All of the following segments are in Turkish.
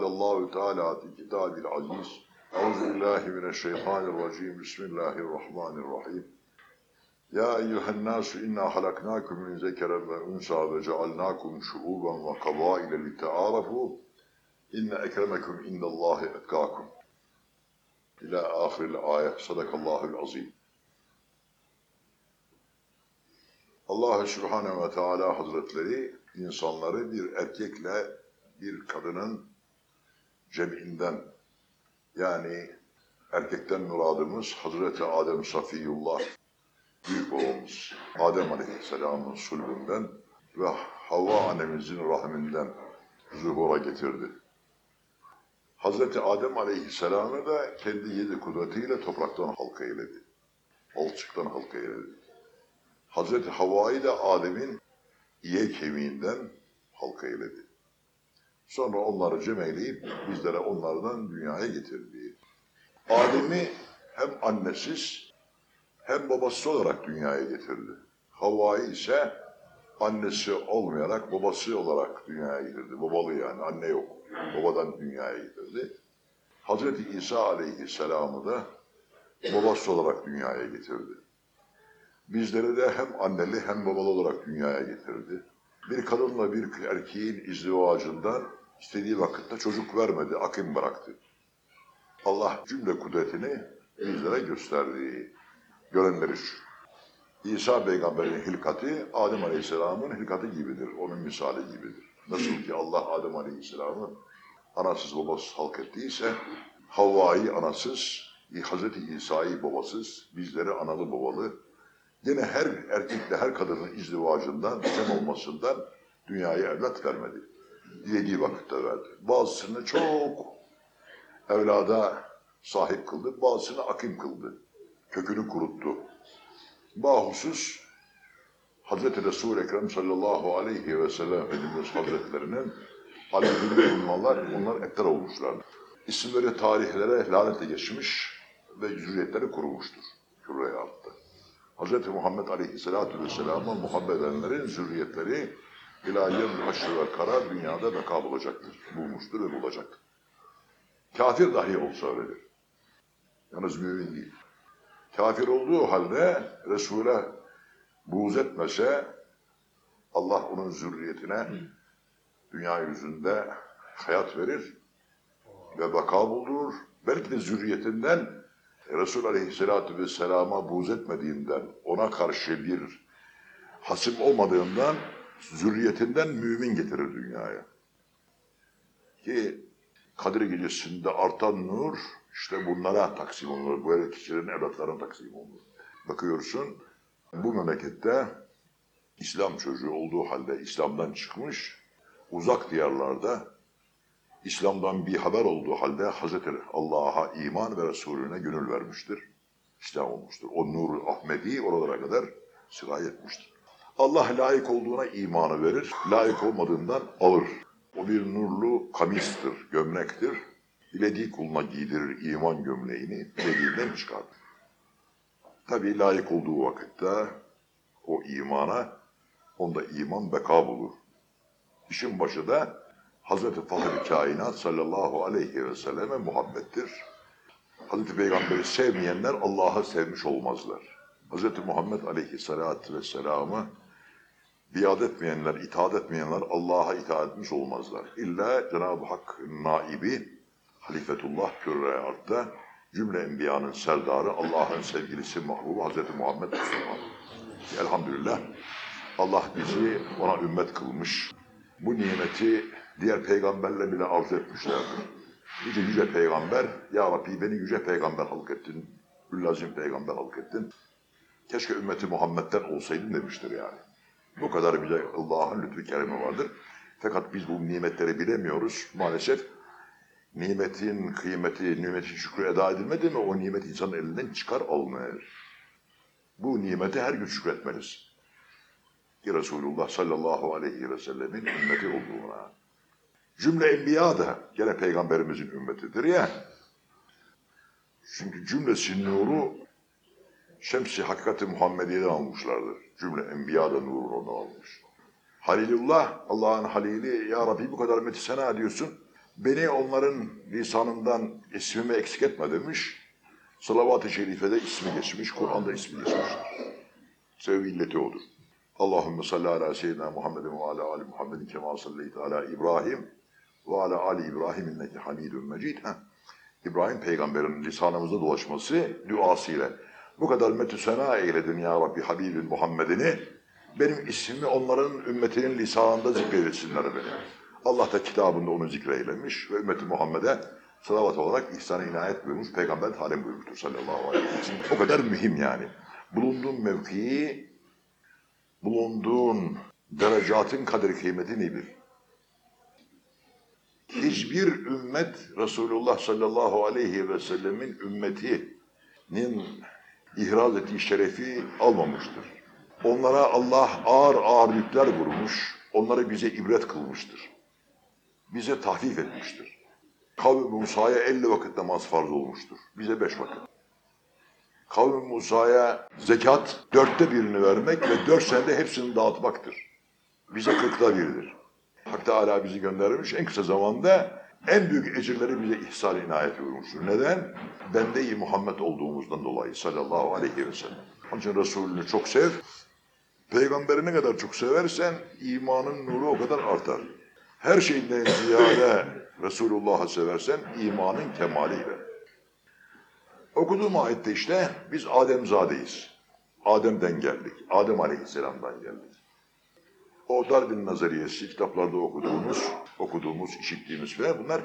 Allahu Teala fi kitabil aziz. Euzu billahi mineşşeytanirracim. Bismillahirrahmanirrahim. Ya eyyühen nasu inna halaknakum min zekeren ve unsa ve cealnakum şuuban ve kabaile li ta'arafu. İnne ekremekum indallahi etkakum. İlâ ahiril ayet. Sadakallahul azim. Allah Subhanahu ve Teala Hazretleri insanları bir erkekle bir kadının cem'inden yani erkekten muradımız Hazreti Adem Safiyullah büyük babamız Adem Aleyhisselam'ın sulbünden ve Havva annemizin rahminden zuhura getirdi. Hazreti Adem Aleyhisselam'ı da kendi yedi kudretiyle topraktan halka eyledi. Alçıktan halka eyledi. Hazreti Havva'yı da Adem'in iye kemiğinden halka eyledi. Sonra onları cemeyleyip bizlere onlardan dünyaya getirdi. Adem'i hem annesiz hem babası olarak dünyaya getirdi. Havva'yı ise annesi olmayarak babası olarak dünyaya getirdi. Babalı yani anne yok. Babadan dünyaya getirdi. Hazreti İsa aleyhisselamı da babası olarak dünyaya getirdi. Bizleri de hem anneli hem babalı olarak dünyaya getirdi. Bir kadınla bir erkeğin izdivacından istediği vakitte çocuk vermedi, akim bıraktı. Allah cümle kudretini bizlere gösterdi. Görenler için. İsa peygamberin hilkati Adem Aleyhisselam'ın hilkati gibidir. Onun misali gibidir. Nasıl ki Allah Adem Aleyhisselam'ı anasız babasız halk ettiyse Havva'yı anasız, Hazreti İsa'yı babasız, bizleri analı babalı, Yine her erkekle her kadının izdivacından, cem olmasından dünyaya evlat vermedi. Dilediği vakitte verdi. Bazısını çok evlada sahip kıldı, bazısını akim kıldı. Kökünü kuruttu. Bahusus Hazreti Resul-i Ekrem sallallahu aleyhi ve sellem Efendimiz Hazretlerinin aleyhinde bulunmalar, onlar ektar olmuşlardı. İsimleri tarihlere lanetle geçmiş ve zürriyetleri kurumuştur. Şuraya attı. Hz. Muhammed Aleyhisselatü Vesselam'a muhabbet edenlerin zürriyetleri ilahiyen ve karar dünyada beka bulacaktır. Bulmuştur ve bulacaktır. Kafir dahi olsa öyledir. Yalnız mümin değil. Kafir olduğu halde Resul'e buğz etmese Allah onun zürriyetine dünya yüzünde hayat verir ve baka buldurur. Belki de zürriyetinden Resul Aleyhisselatü Vesselam'a buğz etmediğinden, ona karşı bir hasım olmadığından, zürriyetinden mümin getirir dünyaya. Ki Kadir Gecesi'nde artan nur, işte bunlara taksim olunur. Böyle kişilerin evlatlarına taksim olunur. Bakıyorsun, bu memlekette İslam çocuğu olduğu halde İslam'dan çıkmış, uzak diyarlarda İslam'dan bir haber olduğu halde Hazreti Allah'a iman ve Resulüne gönül vermiştir. İslam olmuştur. O nur Ahmedi oralara kadar sirayet etmiştir. Allah layık olduğuna imanı verir, layık olmadığından alır. O bir nurlu kamistir, gömlektir. Dilediği kuluna giydirir iman gömleğini, dilediğinden çıkarır. Tabi layık olduğu vakitte o imana, onda iman beka bulur. İşin başı da Hazreti Fahri Kainat sallallahu aleyhi ve selleme muhabbettir. Hazreti Peygamber'i sevmeyenler Allah'ı sevmiş olmazlar. Hazreti Muhammed aleyhissalatü vesselam'ı biat etmeyenler, itaat etmeyenler Allah'a itaat etmiş olmazlar. İlla Cenab-ı Hak naibi, Halifetullah Pürre Art'ta cümle enbiyanın serdarı, Allah'ın sevgilisi mahbubu Hazreti Muhammed Mustafa. Elhamdülillah Allah bizi ona ümmet kılmış. Bu nimeti diğer peygamberler bile arzu etmişlerdir. Yüce yüce peygamber, Ya Rabbi beni yüce peygamber halk ettin, Üllazim peygamber halk ettin. Keşke ümmeti Muhammed'den olsaydım demiştir yani. Bu kadar bize Allah'ın lütfu keremi vardır. Fakat biz bu nimetleri bilemiyoruz. Maalesef nimetin kıymeti, nimetin şükrü eda edilmedi mi o nimet insanın elinden çıkar alınır. Bu nimete her gün şükretmeliyiz. Ki Resulullah sallallahu aleyhi ve sellemin ümmeti olduğuna. Cümle enbiya da gene peygamberimizin ümmetidir ya. Çünkü cümlesi nuru şemsi hakikati Muhammediye'den almışlardır. Cümle enbiya da nurunu onu almış. Halilullah, Allah'ın halili, Ya Rabbi bu kadar meti sena diyorsun. Beni onların lisanından ismimi eksik etme demiş. Salavat-ı Şerife'de ismi geçmiş, Kur'an'da ismi geçmiştir. Sebebi illeti odur. Allahümme salli ala seyyidina Muhammedin ve ala ali Muhammedin kema salleyte ala İbrahim ve ala ali İbrahim inneki hamidun mecid. Heh. İbrahim peygamberin lisanımızda dolaşması duasıyla. Bu kadar metü sena eyledin ya Rabbi Habibin Muhammed'ini. Benim ismimi onların ümmetinin lisanında zikredilsinler beni. Allah da kitabında onu zikreylemiş ve ümmeti Muhammed'e salavat olarak ihsan inayet buyurmuş, peygamber talim buyurmuştur sallallahu aleyhi ve sellem. O kadar mühim yani. Bulunduğun mevkii, bulunduğun derecatın kadir kıymetini bil. Hiçbir ümmet Resulullah sallallahu aleyhi ve sellemin ümmetinin ihraz ettiği şerefi almamıştır. Onlara Allah ağır ağır yükler vurmuş, onları bize ibret kılmıştır. Bize tahfif etmiştir. Kavmi Musa'ya 50 vakit namaz farz olmuştur. Bize 5 vakit. Kavmi Musa'ya zekat dörtte birini vermek ve dört senede hepsini dağıtmaktır. Bize kırkta biridir. Hak Teala bizi göndermiş en kısa zamanda en büyük ecirleri bize ihsan inayet buyurmuştur. Neden? Bende-i Muhammed olduğumuzdan dolayı sallallahu aleyhi ve sellem. Onun için Resulünü çok sev. Peygamberi ne kadar çok seversen imanın nuru o kadar artar. Her şeyden ziyade Resulullah'ı seversen imanın kemaliyle. Okuduğum ayette işte biz Ademzadeyiz. Adem'den geldik. Adem Aleyhisselam'dan geldik. O Darwin nazariyesi, kitaplarda okuduğumuz, okuduğumuz, işittiğimiz ve bunlar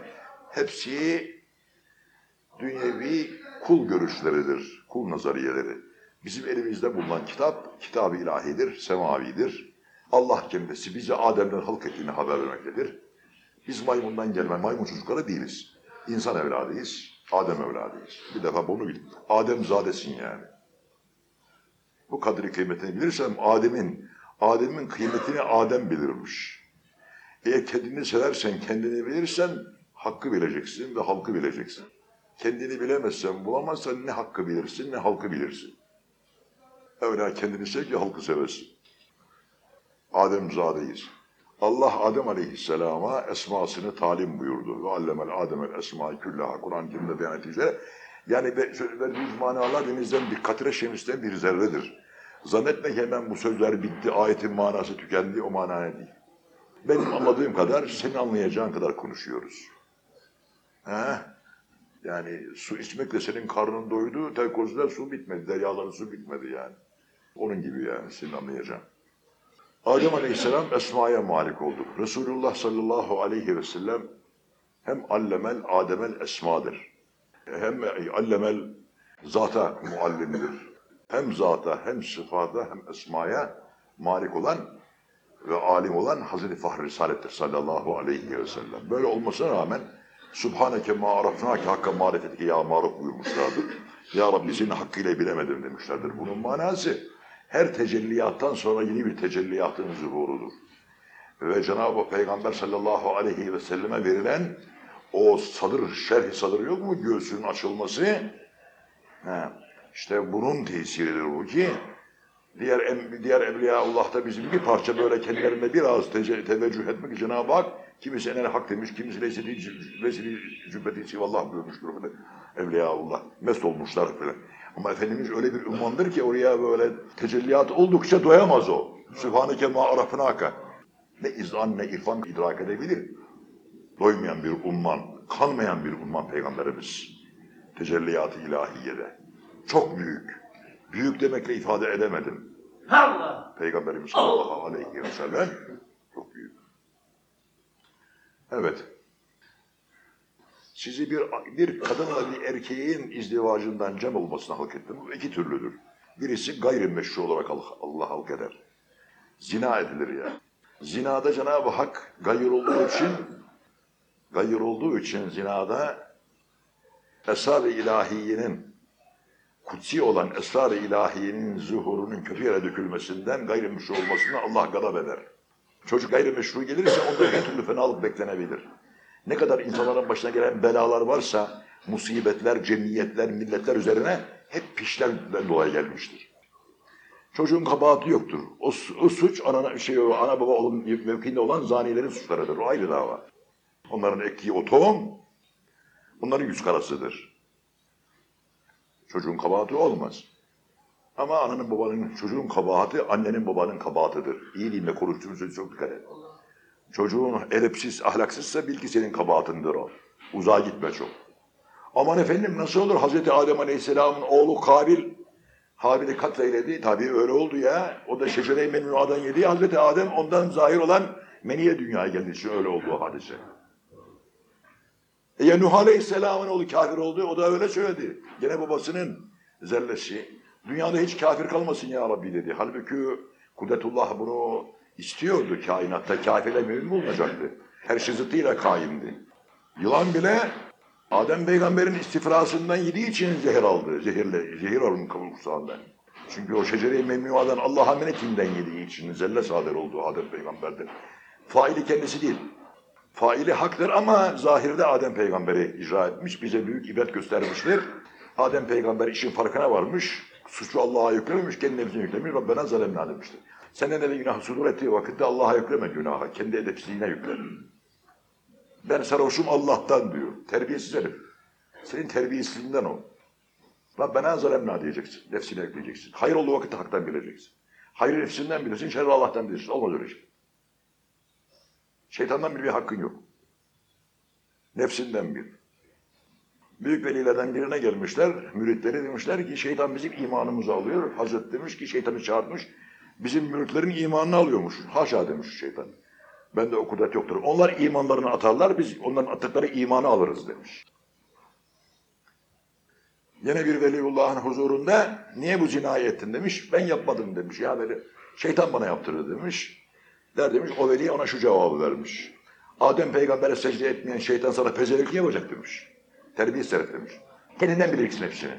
hepsi dünyevi kul görüşleridir, kul nazariyeleri. Bizim elimizde bulunan kitap, kitab-ı ilahidir, semavidir. Allah kendisi bizi Adem'den halk ettiğini haber vermektedir. Biz maymundan gelme, maymun çocukları değiliz. İnsan evladıyız, Adem evladıyız. Bir defa bunu bil. Adem zadesin yani. Bu kadri kıymetini bilirsem Adem'in Adem'in kıymetini Adem bilirmiş. Eğer kendini seversen, kendini bilirsen hakkı bileceksin ve halkı bileceksin. Kendini bilemezsen, bulamazsan ne hakkı bilirsin ne halkı bilirsin. Evvela kendini sev ki halkı seversin. Ademzadeyiz. Allah Adem Aleyhisselam'a esmasını talim buyurdu. Ve allemel Ademel esma küllaha Kur'an-ı Kerim'de. Yani verdiğimiz manalar denizden bir katre şemisten bir zerredir. Zannetme ki hemen bu sözler bitti, ayetin manası tükendi, o manaya değil. Benim anladığım kadar, senin anlayacağın kadar konuşuyoruz. He? Yani su içmekle senin karnın doydu, telkozda su bitmedi, deryaların su bitmedi yani. Onun gibi yani, senin anlayacağın. Adem Aleyhisselam esmaya malik olduk. Resulullah sallallahu aleyhi ve sellem hem allemel ademel esmadır. Hem allemel zata muallimidir. Hem zata hem sıfata hem esmaya malik olan ve alim olan Hazreti Fahri Risalettir sallallahu aleyhi ve sellem. Böyle olmasına rağmen Subhaneke ma arafnake hakka marifetike ya maruf buyurmuşlardır. Ya Rabbi seni hakkıyla bilemedim demişlerdir. Bunun manası her tecelliyattan sonra yeni bir tecelliyatın zuhurudur. Ve Cenab-ı Peygamber sallallahu aleyhi ve selleme verilen o sadır, şerh sadır yok mu? Göğsünün açılması. He. İşte bunun tesiridir bu ki diğer diğer Evliyaullah'ta bizim bir parça böyle kendilerine biraz tece, teveccüh etmek için Cenab-ı Hak kimisi enel hak demiş, kimisi vesili, vesili cübbeti sivallah buyurmuştur böyle Evliyaullah. Mest olmuşlar falan. Ama Efendimiz öyle bir ummandır ki oraya böyle tecelliyat oldukça doyamaz o. Sübhaneke ma arafnaka. Ne izan ne irfan idrak edebilir. Doymayan bir umman, kanmayan bir umman Peygamberimiz. Tecelliyat-ı ilahiyede. Çok büyük. Büyük demekle ifade edemedim. Allah! Peygamberimiz sallallahu aleyhi ve sellem çok büyük. Evet. Sizi bir, bir kadınla bir erkeğin izdivacından cem olmasına halk ettim. Bu iki türlüdür. Birisi gayrimeşru olarak Allah halk eder. Zina edilir ya. Zinada Cenab-ı Hak gayr olduğu için gayr olduğu için zinada Eshab-ı ilahiyenin kutsi olan esrar-ı ilahiyenin zuhurunun kötü yere dökülmesinden gayrimeşru olmasına Allah gadab eder. Çocuk gayrimeşru gelirse ondan her türlü fenalık beklenebilir. Ne kadar insanların başına gelen belalar varsa, musibetler, cemiyetler, milletler üzerine hep pişlerden dolayı gelmiştir. Çocuğun kabahati yoktur. O, o suç ana, şey, ana baba olan, mevkinde olan zanilerin suçlarıdır. O ayrı dava. Onların ektiği o tohum, onların yüz karasıdır. Çocuğun kabahati olmaz. Ama ananın babanın, çocuğun kabahati annenin babanın kabahatıdır. İyiliğinle konuştuğun sözü çok dikkat et. Çocuğun edepsiz, ahlaksızsa bil ki senin kabahatindir o. Uzağa gitme çok. Aman efendim nasıl olur Hazreti Adem Aleyhisselam'ın oğlu Kabil Habil'i katleyledi. Tabii öyle oldu ya. O da şecere-i memnuadan yedi. Hazreti Adem ondan zahir olan meniye dünyaya geldiği için öyle oldu o hadise. E ya Nuh Aleyhisselam'ın oğlu kafir oldu. O da öyle söyledi. Gene babasının zellesi. Dünyada hiç kafir kalmasın ya Rabbi dedi. Halbuki Kudretullah bunu istiyordu kainatta. Kafirle mümin bulunacaktı. Her şey zıttıyla kaimdi. Yılan bile Adem peygamberin istifrasından yediği için zehir aldı. Zehirle, zehir alın kabuksağından. Çünkü o şecere-i memnuadan Allah'a menetinden yediği için zelle sadır oldu Adem peygamberden. Faili kendisi değil. Faili haktır ama zahirde Adem peygamberi icra etmiş. Bize büyük ibret göstermiştir. Adem peygamber işin farkına varmış. Suçu Allah'a yüklememiş, kendi nefsine yüklemiş. Rabbena zalemna demiştir. Senden de günah sudur ettiği vakitte Allah'a yükleme günahı. Kendi edepsizliğine yükle. Ben sarhoşum Allah'tan diyor. Terbiyesiz herif. Senin terbiyesizliğinden o. Rabbena zalemna diyeceksin. Nefsine yükleyeceksin. Hayır olduğu vakitte haktan bileceksin. Hayır nefsinden bilirsin, şerri Allah'tan bilirsin. Olmaz öyle şey. Şeytandan bilmeye hakkın yok. Nefsinden bil. Büyük velilerden birine gelmişler, müritleri demişler ki şeytan bizim imanımızı alıyor. Hazret demiş ki şeytanı çağırmış, bizim müritlerin imanını alıyormuş. Haşa demiş şeytan. Ben de o kudret yoktur. Onlar imanlarını atarlar, biz onların attıkları imanı alırız demiş. Yine bir veliullahın huzurunda niye bu cinayet ettin demiş. Ben yapmadım demiş. Ya böyle şeytan bana yaptırdı demiş. Der demiş o veli ona şu cevabı vermiş. Adem peygambere secde etmeyen şeytan sana pezevenk yapacak demiş. Terbiye serf demiş. Kendinden bileceksin hepsini.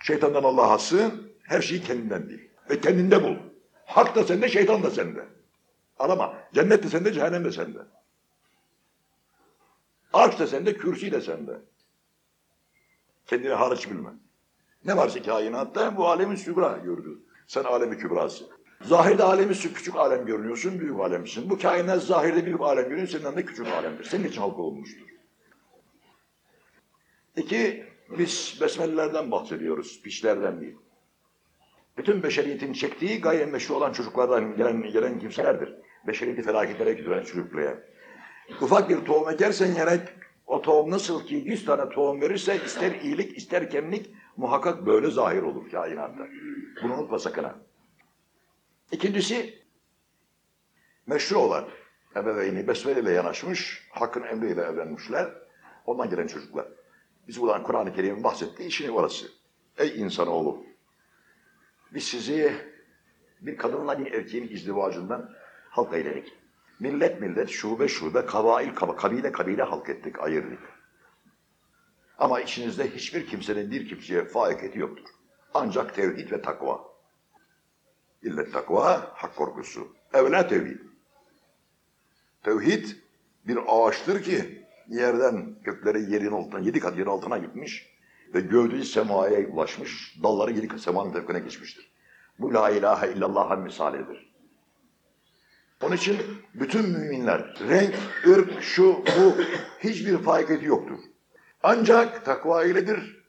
Şeytandan Allah'a sığın, her şeyi kendinden bil. Ve kendinde bul. Hak da sende, şeytan da sende. Arama. Cennet de sende, cehennem de sende. Arş da sende, kürsi de sende. Kendini hariç bilme. Ne varsa kainatta bu alemin sügra gördü. Sen alemi kübrası. Zahirde alemi küçük alem görünüyorsun, büyük alemsin. Bu kainat zahirde büyük alem görünüyor, senin de küçük alemdir. Senin için halk olmuştur. İki, biz besmelelerden bahsediyoruz, piçlerden değil. Bütün beşeriyetin çektiği gayrimeşru olan çocuklardan gelen, gelen kimselerdir. Beşeriyeti felaketlere götüren, sürükleyen. Ufak bir tohum ekersen gerek o tohum nasıl ki 100 tane tohum verirse ister iyilik ister kemlik muhakkak böyle zahir olur kainatta. Bunu unutma sakın ha. İkincisi meşru olan ebeveyni besmeleyle yanaşmış, hakkın emriyle evlenmişler. Ondan gelen çocuklar. Biz buradan Kur'an-ı Kerim'in bahsettiği işin orası. Ey insanoğlu! Biz sizi bir kadınla bir erkeğin izdivacından halk eyledik. Millet millet, şube şube, kabail kaba, kabile kabile halk ettik, ayırdık. Ama içinizde hiçbir kimsenin bir kimseye faiketi yoktur. Ancak tevhid ve takva. İllet takva, hak korkusu. Evla tevhid. Tevhid bir ağaçtır ki yerden göklere yerin altına, yedi kat yerin altına gitmiş ve gövdeyi semaya ulaşmış, dalları yedi kat semanın tevkine geçmiştir. Bu la ilahe illallah'a misalidir. Onun için bütün müminler, renk, ırk, şu, bu hiçbir faiketi yoktur. Ancak takva iledir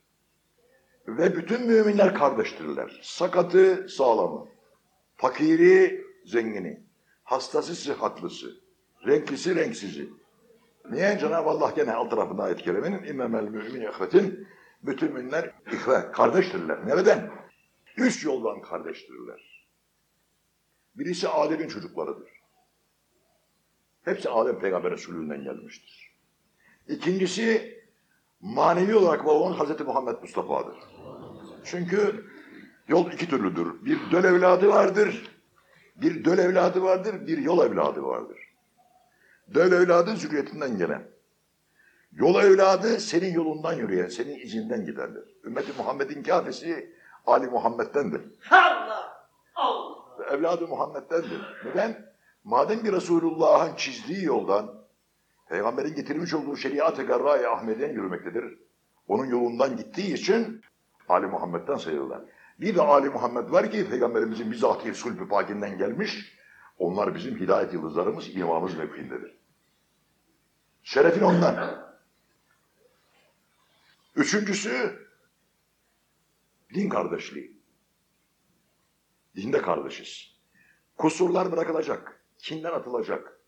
ve bütün müminler kardeştirler. Sakatı, sağlamı, fakiri, zengini, hastası, sıhhatlısı, renklisi, renksizi. Niye? Cenab-ı Allah gene alt tarafında ayet-i kerimenin İmmemel mümin ihvetin bütün müminler ihve, kardeştirler. Nereden? Üç yoldan kardeştirler. Birisi Adem'in çocuklarıdır. Hepsi Adem Peygamber Resulü'nden gelmiştir. İkincisi manevi olarak babamız Hazreti Muhammed Mustafa'dır. Çünkü yol iki türlüdür. Bir döl evladı vardır, bir döl evladı vardır, bir yol evladı vardır. Döl evladı zürriyetinden gelen. Yol evladı senin yolundan yürüyen, senin izinden giderler. Ümmeti Muhammed'in kafesi Ali Muhammed'dendir. Allah! Allah! Evladı Muhammed'dendir. Neden? Madem ki Resulullah'ın çizdiği yoldan, Peygamberin getirmiş olduğu şeriat-ı garra-i Ahmediyen yürümektedir. Onun yolundan gittiği için Ali Muhammed'den sayılırlar. Bir de Ali Muhammed var ki Peygamberimizin bizatihi sulbü pakinden gelmiş. Onlar bizim hidayet yıldızlarımız, imamımız mevkiindedir. Şerefin ondan. Üçüncüsü din kardeşliği. Dinde kardeşiz. Kusurlar bırakılacak. Kinden atılacak.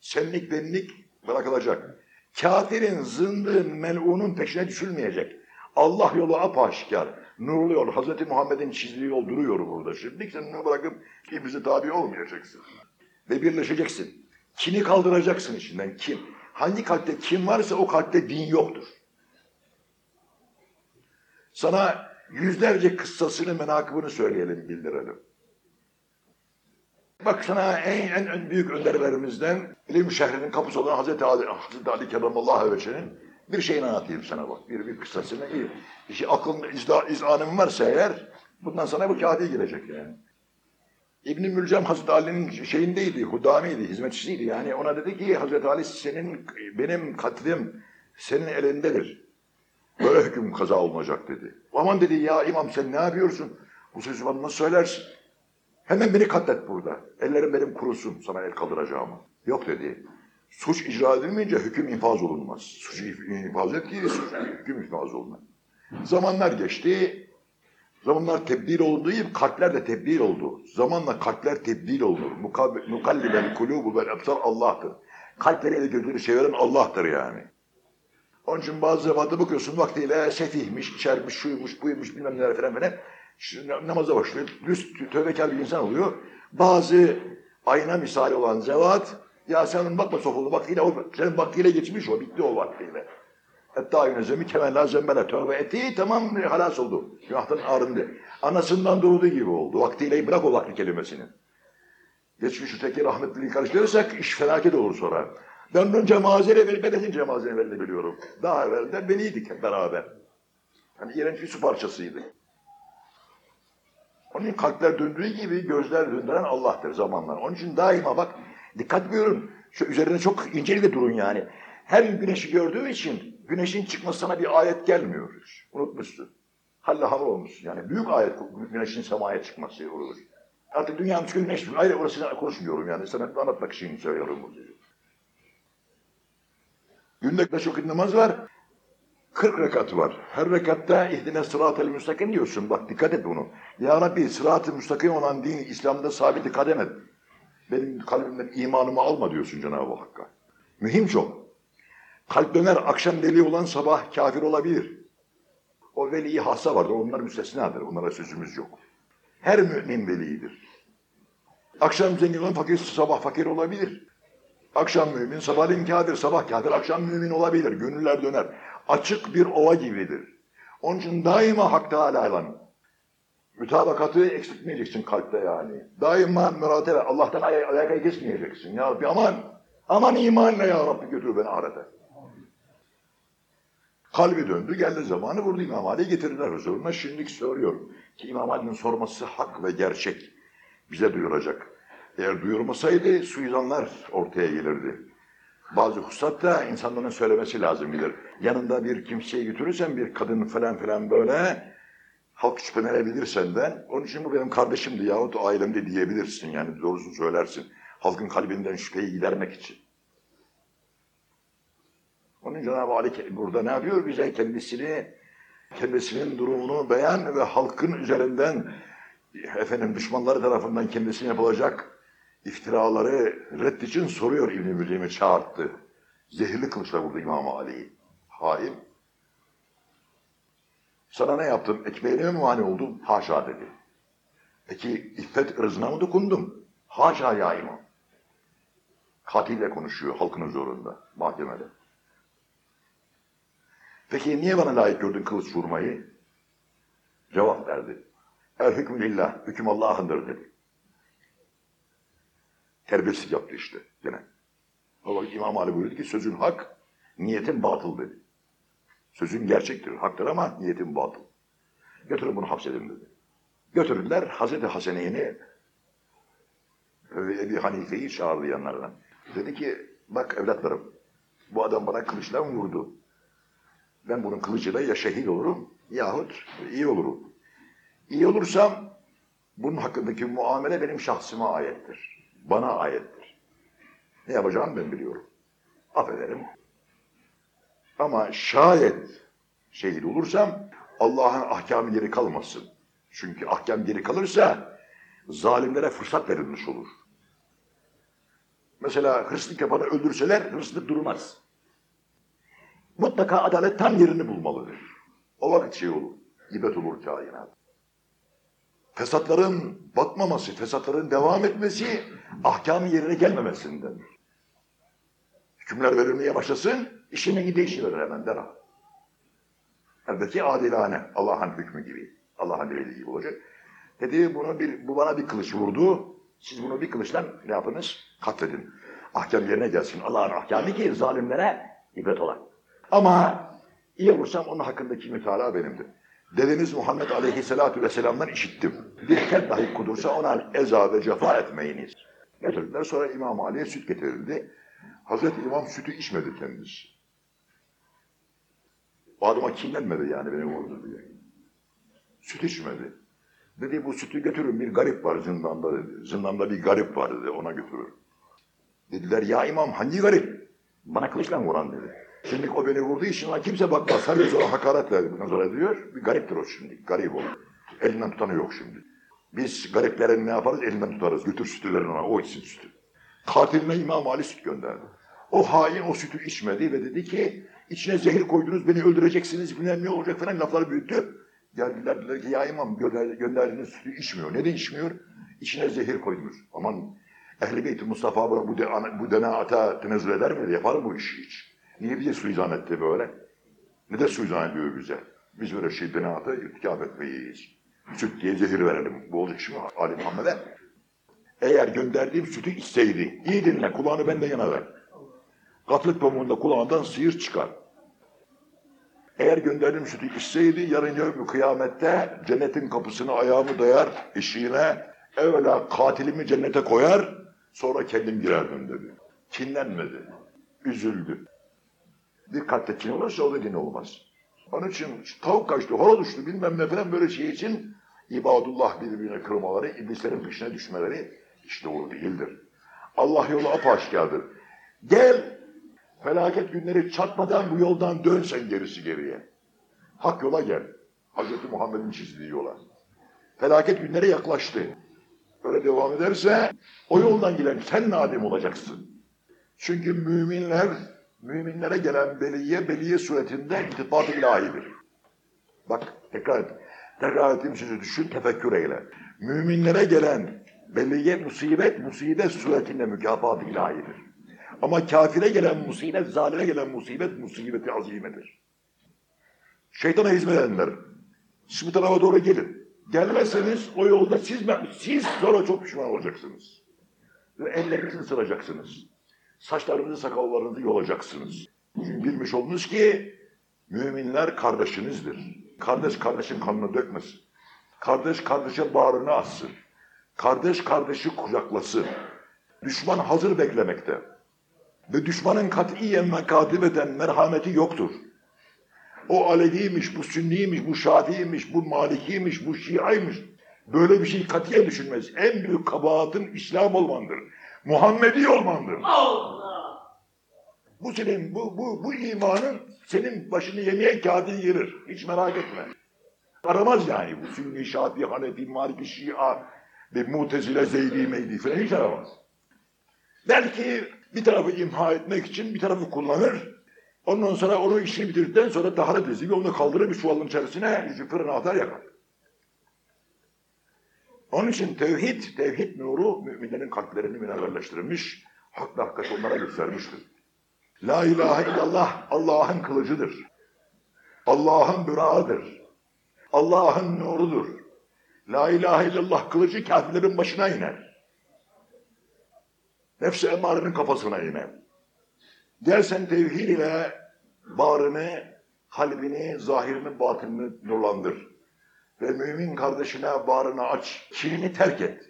Senlik benlik bırakılacak. Kafirin, zındığın, melunun peşine düşülmeyecek. Allah yolu apaşikar. Nurlu yol. Hazreti Muhammed'in çizdiği yol duruyor burada. Şimdi sen onu bırakıp bize tabi olmayacaksın. Ve birleşeceksin. Kini kaldıracaksın içinden. Kim? Hangi kalpte kim varsa o kalpte din yoktur. Sana yüzlerce kıssasını, menakıbını söyleyelim, bildirelim. Bak sana en, en, en büyük önderlerimizden ilim şehrinin kapısı olan Hazreti Ali, Hazreti Ali Kerramallahu Vece'nin bir şeyini anlatayım sana bak. Bir, bir kıssasını. Bir, bir şey, aklında izda, izanım varsa eğer bundan sana bu kağıdı gelecek yani. İbn-i Mülcem Hazreti Ali'nin şeyindeydi, hudamiydi, hizmetçisiydi. Yani ona dedi ki Hazreti Ali senin, benim katlim senin elindedir. Böyle hüküm kaza olmayacak dedi. Aman dedi ya imam sen ne yapıyorsun? Bu sözü bana nasıl söylersin? Hemen beni katlet burada. Ellerim benim kurusun sana el kaldıracağımı. Yok dedi. Suç icra edilmeyince hüküm infaz olunmaz. Suç infaz et ki suç, hüküm infaz olunmaz. Zamanlar geçti. Zamanlar tebdil olduğu gibi kalpler de tebdil oldu. Zamanla kalpler tebdil. Mukab- Mukallibel kulubu vel absar Allah'tır. Kalpleri ele gözleri çeviren Allah'tır yani. Onun için bazı zamanda bakıyorsun vaktiyle sefihmiş, içermiş, şuymuş, buymuş bilmem neler falan falan. Şimdi namaza başlıyor. Düz tövbekar bir insan oluyor. Bazı ayna misali olan zevat ya senin bakma sofulu vaktiyle o, senin vaktiyle geçmiş o, bitti o vaktiyle. Hatta yünezemi kemella zembele tövbe etti, tamam halas oldu. Günahtan arındı. Anasından doğduğu gibi oldu. Vaktiyle bırak o vakti kelimesini. Geçmiş öteki rahmetliliği karıştırırsak iş felaket olur sonra. Ben önce mazere verip bedetin cemazeni verini biliyorum. Daha evvel de beniydik hep beraber. Hani iğrenç bir su parçasıydı. Onun için kalpler döndüğü gibi gözler döndüren Allah'tır zamanlar. Onun için daima bak dikkat buyurun. Şu üzerine çok incelikle durun yani. Her gün güneşi gördüğü için güneşin çıkması sana bir ayet gelmiyor. Unutmuşsun. Halle hava olmuşsun. Yani büyük ayet güneşin semaya çıkması olur. Artık dünyanın çünkü güneş ayrı orasını konuşmuyorum yani. Sana anlatmak için söylüyorum bunu. Günde beş vakit namaz var. 40 rekat var. Her rekatta ihdine sırat-ı müstakim diyorsun. Bak dikkat et bunu. Ya Rabbi sırat-ı müstakim olan din İslam'da sabit kadem et. Benim kalbimden imanımı alma diyorsun Cenab-ı Hakk'a. Mühim çok. Kalp döner, akşam deli olan sabah kafir olabilir. O veli hassa vardır, onlar müstesnadır, onlara sözümüz yok. Her mümin velidir. Akşam zengin olan fakir, sabah fakir olabilir. Akşam mümin, sabahleyin kafir, sabah kafir, akşam mümin olabilir. Gönüller döner. Açık bir ova gibidir. Onun için daima Hak Teala'yla mütabakatı eksiltmeyeceksin kalpte yani. Daima müratebe, Allah'tan ay ayakayı kesmeyeceksin. Ya Rabbi aman, aman imanla ya Rabbi götür beni ahirete. Kalbi döndü, geldi zamanı vurdu İmam Ali getirdiler huzuruna. Şimdilik soruyorum ki İmam Ali'nin sorması hak ve gerçek bize duyuracak. Eğer duyurmasaydı suizanlar ortaya gelirdi. Bazı hususatta insanların söylemesi lazım bilir. Yanında bir kimseyi götürürsen bir kadın falan filan böyle halk şüphelenebilir senden. Onun için bu benim kardeşimdi yahut ailemde diyebilirsin. Yani doğrusunu söylersin. Halkın kalbinden şüpheyi gidermek için. Onun Cenab-ı Ali burada ne yapıyor? Bize kendisini, kendisinin durumunu beyan ve halkın üzerinden efendim düşmanları tarafından kendisine yapılacak iftiraları red için soruyor İbn-i çağırttı. Zehirli kılıçla vurdu İmam Ali'yi. Hain. Sana ne yaptım? Ekmeğine mi mani oldum? Haşa dedi. Peki iffet ırzına mı dokundum? Haşa ya imam. Katille konuşuyor halkın huzurunda, mahkemede. Peki niye bana layık gördün kılıç vurmayı? Cevap verdi. El hükmü lillah, hüküm Allah'ındır dedi. Terbiyesiz yaptı işte gene. Vakit İmam Ali buyurdu ki sözün hak, niyetin batıl dedi. Sözün gerçektir, haktır ama niyetin batıl. Götürün bunu hapsedin dedi. Götürdüler Hazreti Hasene'ni Ebi Hanife'yi çağırdı yanlarına. Dedi ki bak evlatlarım bu adam bana kılıçla vurdu. Ben bunun kılıcıyla ya şehit olurum yahut iyi olurum. İyi olursam bunun hakkındaki muamele benim şahsıma ayettir. Bana ayettir. Ne yapacağımı ben biliyorum. affederim. Ama şayet şehit olursam Allah'ın ahkamı geri kalmasın. Çünkü ahkam geri kalırsa zalimlere fırsat verilmiş olur. Mesela hırsızlık yapanı öldürseler hırsızlık durmaz. Mutlaka adalet tam yerini bulmalıdır. O vakit şey olur, ibret olur kainat. Fesatların batmaması, fesatların devam etmesi ahkamı yerine gelmemesindendir. Hükümler verilmeye başlasın, işine değişilir hemen derhal. Elbette adilane, Allah'ın hükmü gibi, Allah'ın dediği gibi olacak. Dedi bunu bir, bu bana bir kılıç vurdu, siz bunu bir kılıçla ne yapınız? Katledin. Ahkam yerine gelsin. Allah'ın ahkamı ki zalimlere ibret olan. Ama iyi olursam onun hakkındaki mütalaa benimdir. Dedeniz Muhammed Aleyhisselatü Vesselam'dan işittim. Bir kel dahi kudursa ona eza ve cefa etmeyiniz. Getirdiler sonra İmam Ali'ye süt getirildi. Hazreti İmam sütü içmedi kendisi. O adama kinlenmedi yani beni vurdu diye. Süt içmedi. Dedi bu sütü götürün bir garip var zindanda dedi. Zindanda bir garip var dedi ona götürün. Dediler ya imam hangi garip? Bana kılıçla vuran dedi. Şimdi o beni vurduğu için kimse bakmaz. Sadece ona hakaret verdi. Bundan sonra diyor bir gariptir o şimdi. Garip o. Elinden tutanı yok şimdi. Biz gariplerin ne yaparız? Elinden tutarız. Götür sütülerini ona. O içsin sütü. Katiline İmam Ali süt gönderdi. O hain o sütü içmedi ve dedi ki içine zehir koydunuz beni öldüreceksiniz bilmem ne olacak falan lafları büyüttü. Geldiler dediler ki ya imam gönder, gönderdiğiniz sütü içmiyor. Neden içmiyor? İçine zehir koydunuz. Aman Ehl-i Beyt-i Mustafa bu, bu, de, bu denaata tenezzül eder mi? Yapar mı bu işi hiç? Niye bize suizan etti böyle? Ne de suizan ediyor bize? Biz böyle şey denaata irtikap etmeyiz. Süt diye zehir verelim. Bu olacak şimdi Ali Muhammed'e. Eğer gönderdiğim sütü içseydi, iyi dinle kulağını benden yana ver. Gaflet pamuğunda kulağından sıyır çıkar. Eğer gönderdiğim sütü içseydi yarın yevmi kıyamette cennetin kapısına ayağımı dayar eşiğine evvela katilimi cennete koyar sonra kendim girerdim dedi. Kinlenmedi. Üzüldü. Bir kalpte kin olursa o da din olmaz. Onun için tavuk kaçtı, horoz uçtu bilmem ne falan böyle şey için ibadullah birbirine kırmaları, iblislerin peşine düşmeleri hiç doğru değildir. Allah yolu apaşkardır. Gel, felaket günleri çatmadan bu yoldan dön sen gerisi geriye. Hak yola gel. Hz. Muhammed'in çizdiği yola. Felaket günleri yaklaştı. Böyle devam ederse o yoldan gelen sen nadim olacaksın. Çünkü müminler, müminlere gelen beliye, beliye suretinde iltifat ilahidir. Bak tekrar et. Tekrar ettiğim sözü düşün, tefekkür eyle. Müminlere gelen beliye, musibet, musibet suretinde mükafat ilahidir. Ama kafire gelen musibet, zalime gelen musibet, musibeti azimedir. Şeytana hizmet edenler, siz tarafa doğru gelin. Gelmezseniz o yolda siz, siz sonra çok pişman olacaksınız. Ve ellerinizi ısıracaksınız. Saçlarınızı, sakallarınızı yolacaksınız. Bilmiş olunuz ki müminler kardeşinizdir. Kardeş kardeşin kanını dökmesin. Kardeş kardeşe bağrını assın. Kardeş kardeşi kucaklasın. Düşman hazır beklemekte. Ve düşmanın katiyen ve katibeten merhameti yoktur. O Aleviymiş, bu Sünniymiş, bu Şafiiymiş, bu Malikiymiş, bu Şiaymış. Böyle bir şey katiyen düşünmez. En büyük kabahatin İslam olmandır. Muhammedi olmandır. Allah. Bu senin, bu, bu, bu imanın senin başını yemeye kâdi gelir. Hiç merak etme. Aramaz yani bu Sünni, Şafii, Hanefi, Maliki, Şia ve Mutezile, Zeydi, Meydi falan hiç aramaz. Belki bir tarafı imha etmek için bir tarafı kullanır. Ondan sonra onu işini bitirdikten sonra taharet bezini onu kaldırır bir çuvalın içerisine fırına atar yakar. Onun için tevhid, tevhid nuru müminlerin kalplerini münevverleştirmiş, hak ve hakikati onlara göstermiştir. La ilahe illallah Allah'ın kılıcıdır. Allah'ın bürağıdır. Allah'ın nurudur. La ilahe illallah kılıcı kafirlerin başına iner. Nefsi emarenin kafasına iner. Gel sen tevhid ile bağrını, kalbini, zahirini, batınını nurlandır. Ve mümin kardeşine bağrını aç, kinini terk et.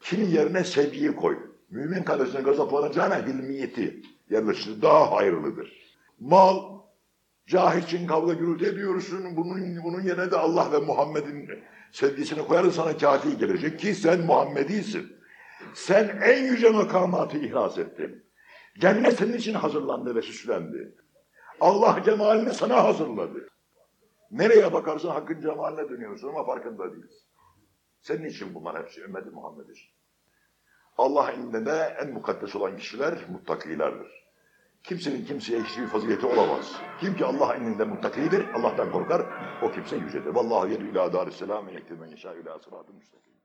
Kinin yerine sevgiyi koy. Mümin kardeşine gazaplanacağına hilmiyeti yerleştir. Daha hayırlıdır. Mal, cahil için kavga gürültü ediyorsun. Bunun, bunun yerine de Allah ve Muhammed'in sevgisini koyarız sana kafi gelecek ki sen Muhammedisin. Sen en yüce makamatı ihraz ettin. Cennet senin için hazırlandı ve süslendi. Allah cemalini sana hazırladı. Nereye bakarsan hakkın cemaline dönüyorsun ama farkında değilsin. Senin için bunlar hepsi ümmeti Muhammed. Allah indinde de en mukaddes olan kişiler muttakilerdir. Kimsenin kimseye hiçbir fazileti olamaz. Kim ki Allah indinde muttakidir, Allah'tan korkar, o kimse yücedir. Vallahu yedü ila darisselam ve yektir men yeşâ ila sıratı müstakim.